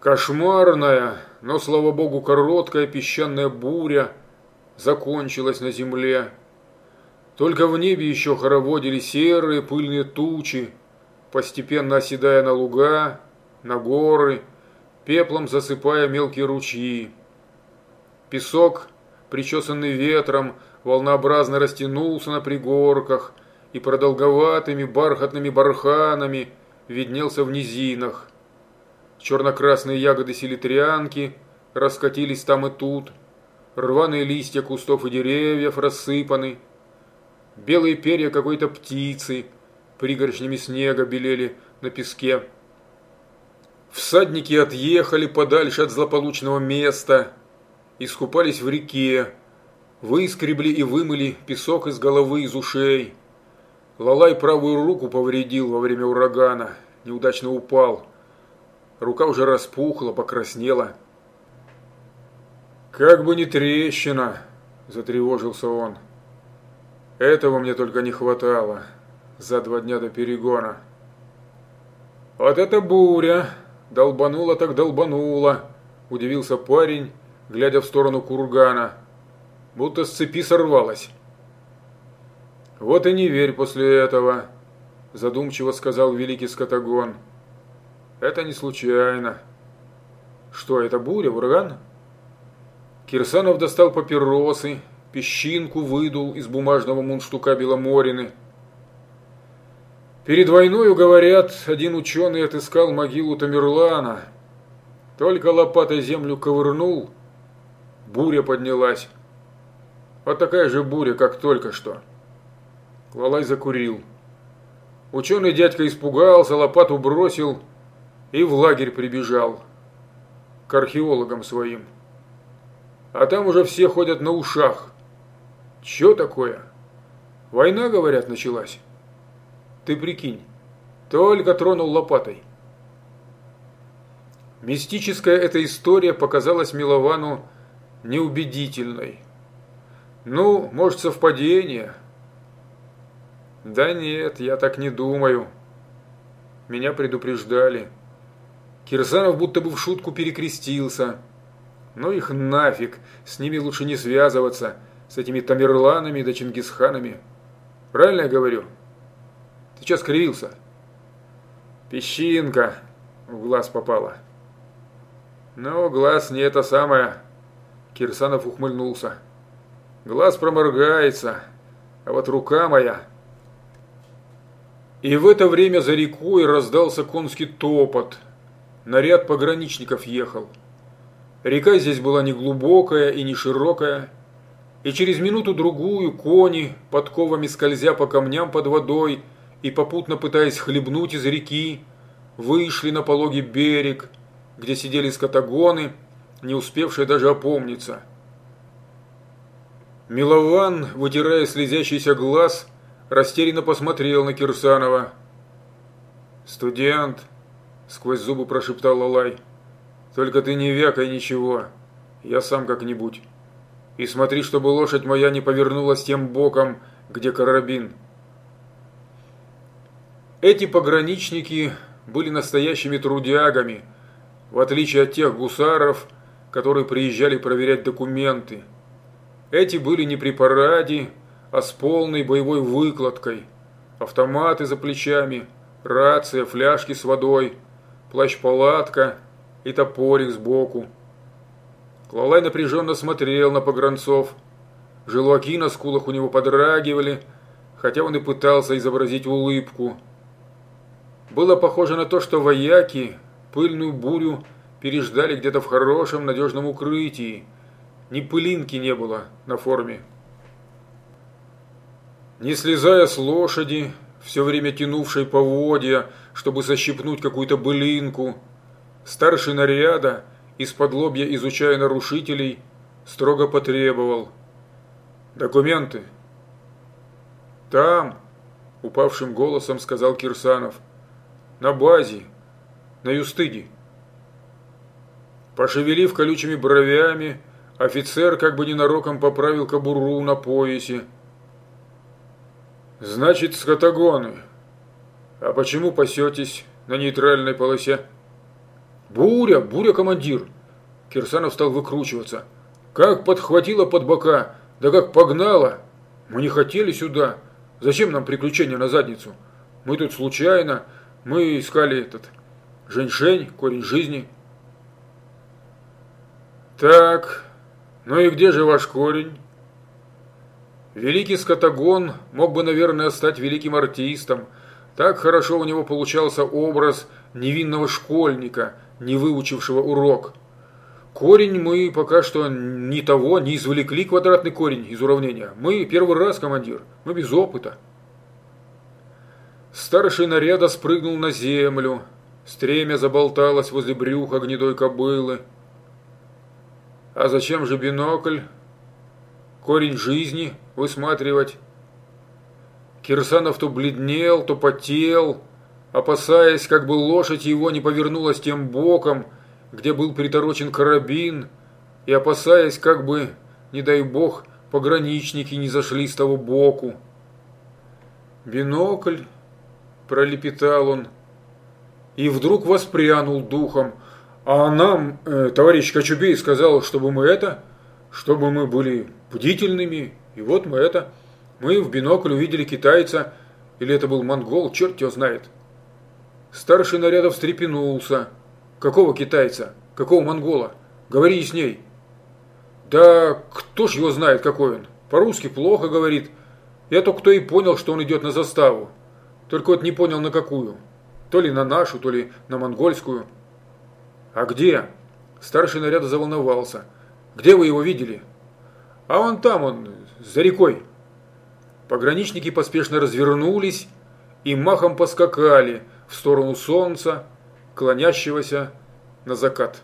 Кошмарная, но, слава богу, короткая песчаная буря закончилась на земле. Только в небе еще хороводили серые пыльные тучи, постепенно оседая на луга, на горы, пеплом засыпая мелкие ручьи. Песок, причесанный ветром, волнообразно растянулся на пригорках и продолговатыми бархатными барханами виднелся в низинах. Черно-красные ягоды селитрианки раскатились там и тут. Рваные листья кустов и деревьев рассыпаны. Белые перья какой-то птицы пригоршнями снега белели на песке. Всадники отъехали подальше от злополучного места, искупались в реке, выскребли и вымыли песок из головы, из ушей. Лалай правую руку повредил во время урагана, неудачно упал – Рука уже распухла, покраснела. «Как бы не трещина!» – затревожился он. «Этого мне только не хватало за два дня до перегона». «Вот это буря! Долбанула так долбанула!» – удивился парень, глядя в сторону кургана. Будто с цепи сорвалась. «Вот и не верь после этого», – задумчиво сказал великий скотагон. Это не случайно. Что, это буря, ураган? Кирсанов достал папиросы, песчинку выдул из бумажного мундштука Беломорины. Перед войною, говорят, один ученый отыскал могилу Тамерлана. Только лопатой землю ковырнул, буря поднялась. Вот такая же буря, как только что. Лалай закурил. Ученый дядька испугался, лопату бросил – и в лагерь прибежал к археологам своим. А там уже все ходят на ушах. Че такое? Война, говорят, началась. Ты прикинь, только тронул лопатой. Мистическая эта история показалась Миловану неубедительной. Ну, может, совпадение? Да нет, я так не думаю. Меня предупреждали. Кирсанов будто бы в шутку перекрестился. Ну их нафиг, с ними лучше не связываться, с этими Тамерланами да Чингисханами. Правильно я говорю? Ты что скривился? Песчинка в глаз попала. Ну, глаз не это самое. Кирсанов ухмыльнулся. Глаз проморгается, а вот рука моя... И в это время за рекой раздался конский топот – наряд пограничников ехал. Река здесь была не глубокая и не широкая, и через минуту-другую кони, подковами скользя по камням под водой и попутно пытаясь хлебнуть из реки, вышли на пологий берег, где сидели скотагоны, не успевшие даже опомниться. Милован, вытирая слезящийся глаз, растерянно посмотрел на Кирсанова. «Студент», Сквозь зубы прошептал Лалай. Только ты не вякай ничего. Я сам как-нибудь. И смотри, чтобы лошадь моя не повернулась тем боком, где карабин. Эти пограничники были настоящими трудягами, в отличие от тех гусаров, которые приезжали проверять документы. Эти были не при параде, а с полной боевой выкладкой. Автоматы за плечами, рация, фляжки с водой – плащ-палатка и топорик сбоку. Клалай напряженно смотрел на погранцов. Желваки на скулах у него подрагивали, хотя он и пытался изобразить улыбку. Было похоже на то, что вояки пыльную бурю переждали где-то в хорошем надежном укрытии. Ни пылинки не было на форме. Не слезая с лошади, все время тянувшей поводья, чтобы защипнуть какую-то былинку. Старший наряда, из-под лобья изучая нарушителей, строго потребовал. «Документы!» «Там!» – упавшим голосом сказал Кирсанов. «На базе, на Юстыде». Пошевелив колючими бровями, офицер как бы ненароком поправил кобуру на поясе. «Значит, скотагоны. А почему пасетесь на нейтральной полосе?» Буря, буря, командир. Кирсанов стал выкручиваться. Как подхватила под бока, да как погнала. Мы не хотели сюда. Зачем нам приключения на задницу? Мы тут случайно, мы искали этот женьшень, корень жизни. Так, ну и где же ваш корень? Великий скотагон мог бы, наверное, стать великим артистом. Так хорошо у него получался образ невинного школьника, не выучившего урок. Корень мы пока что ни того, не извлекли квадратный корень из уравнения. Мы первый раз, командир, мы без опыта. Старший наряда спрыгнул на землю. Стремя заболталось возле брюха гнедой кобылы. А зачем же бинокль? Корень жизни высматривать. Кирсанов то бледнел, то потел, опасаясь, как бы лошадь его не повернулась тем боком, где был приторочен карабин, и опасаясь, как бы, не дай бог, пограничники не зашли с того боку. «Бинокль», – пролепетал он, и вдруг воспрянул духом. «А нам, э, товарищ Кочубей, сказал, чтобы мы это, чтобы мы были бдительными, и вот мы это, мы в бинокль увидели китайца, или это был монгол, черт его знает». Старший нарядов встрепенулся. Какого китайца? Какого монгола? Говори с ней. Да кто ж его знает, какой он? По-русски плохо говорит. Я только кто и понял, что он идет на заставу. Только вот не понял на какую. То ли на нашу, то ли на монгольскую. А где? Старший наряда заволновался. Где вы его видели? А он там, он, за рекой. Пограничники поспешно развернулись и махом поскакали в сторону солнца, клонящегося на закат.